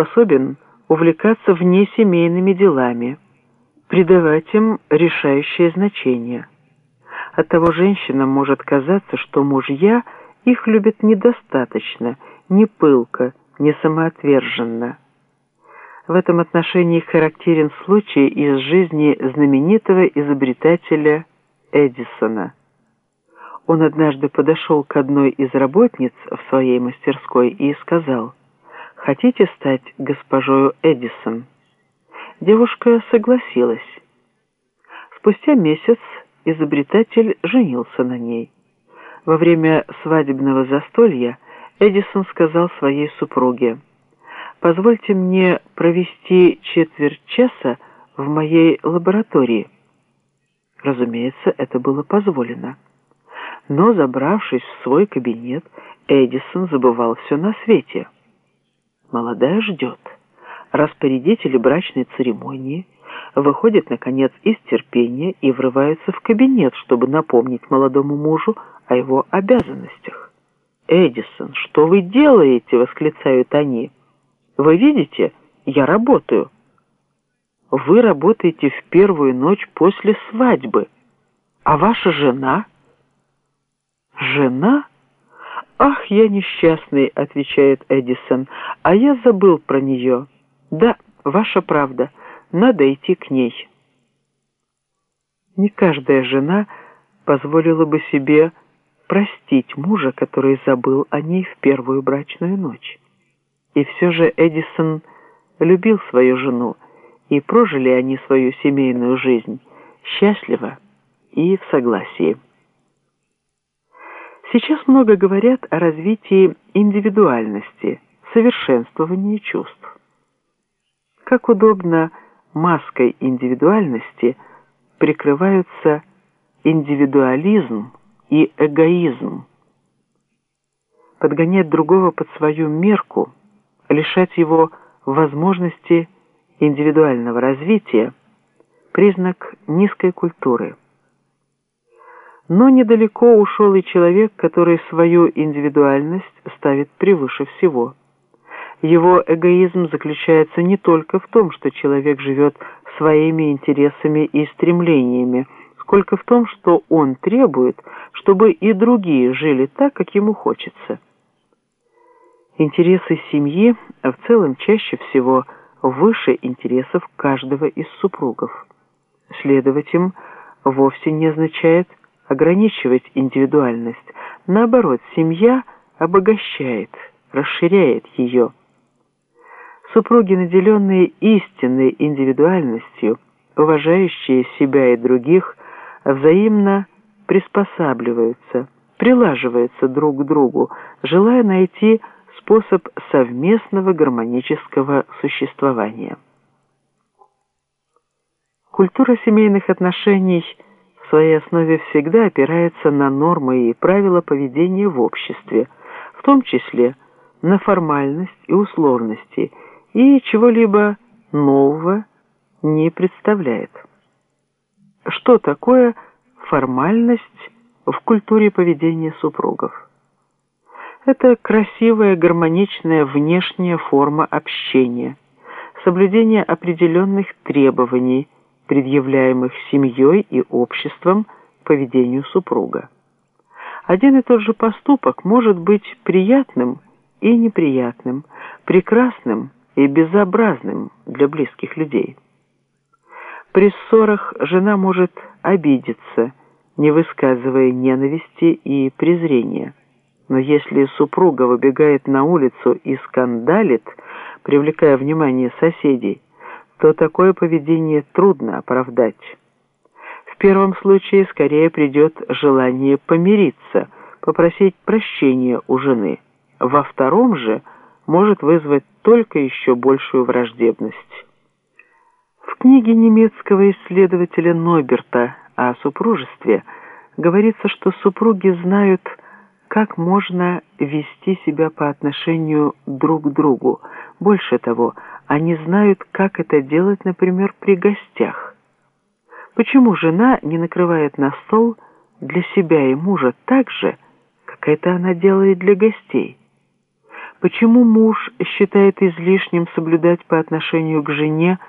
способен увлекаться внесемейными делами, придавать им решающее значение. Оттого женщинам может казаться, что мужья их любят недостаточно, не пылко, не самоотверженно. В этом отношении характерен случай из жизни знаменитого изобретателя Эдисона. Он однажды подошел к одной из работниц в своей мастерской и сказал, «Хотите стать госпожою Эдисон?» Девушка согласилась. Спустя месяц изобретатель женился на ней. Во время свадебного застолья Эдисон сказал своей супруге, «Позвольте мне провести четверть часа в моей лаборатории». Разумеется, это было позволено. Но, забравшись в свой кабинет, Эдисон забывал все на свете. Молодая ждет. Распорядители брачной церемонии выходят, наконец, из терпения и врываются в кабинет, чтобы напомнить молодому мужу о его обязанностях. «Эдисон, что вы делаете?» — восклицают они. «Вы видите, я работаю». «Вы работаете в первую ночь после свадьбы, а ваша жена?» «Жена?» «Ах, я несчастный», — отвечает Эдисон, — «а я забыл про нее». «Да, ваша правда, надо идти к ней». Не каждая жена позволила бы себе простить мужа, который забыл о ней в первую брачную ночь. И все же Эдисон любил свою жену, и прожили они свою семейную жизнь счастливо и в согласии. Сейчас много говорят о развитии индивидуальности, совершенствовании чувств. Как удобно маской индивидуальности прикрываются индивидуализм и эгоизм. Подгонять другого под свою мерку, лишать его возможности индивидуального развития – признак низкой культуры. Но недалеко ушел и человек, который свою индивидуальность ставит превыше всего. Его эгоизм заключается не только в том, что человек живет своими интересами и стремлениями – сколько в том, что он требует, чтобы и другие жили так, как ему хочется. Интересы семьи в целом чаще всего выше интересов каждого из супругов. Следовать им вовсе не означает ограничивать индивидуальность. Наоборот, семья обогащает, расширяет ее. Супруги, наделенные истинной индивидуальностью, уважающие себя и других, взаимно приспосабливаются, прилаживаются друг к другу, желая найти способ совместного гармонического существования. Культура семейных отношений своей основе всегда опирается на нормы и правила поведения в обществе, в том числе на формальность и условности, и чего-либо нового не представляет. Что такое формальность в культуре поведения супругов? Это красивая, гармоничная внешняя форма общения, соблюдение определенных требований, предъявляемых семьей и обществом поведению супруга. Один и тот же поступок может быть приятным и неприятным, прекрасным и безобразным для близких людей. При ссорах жена может обидеться, не высказывая ненависти и презрения. Но если супруга выбегает на улицу и скандалит, привлекая внимание соседей, то такое поведение трудно оправдать. В первом случае скорее придет желание помириться, попросить прощения у жены. Во втором же может вызвать только еще большую враждебность книге немецкого исследователя Нойберта о супружестве говорится, что супруги знают, как можно вести себя по отношению друг к другу. Больше того, они знают, как это делать, например, при гостях. Почему жена не накрывает на стол для себя и мужа так же, как это она делает для гостей? Почему муж считает излишним соблюдать по отношению к жене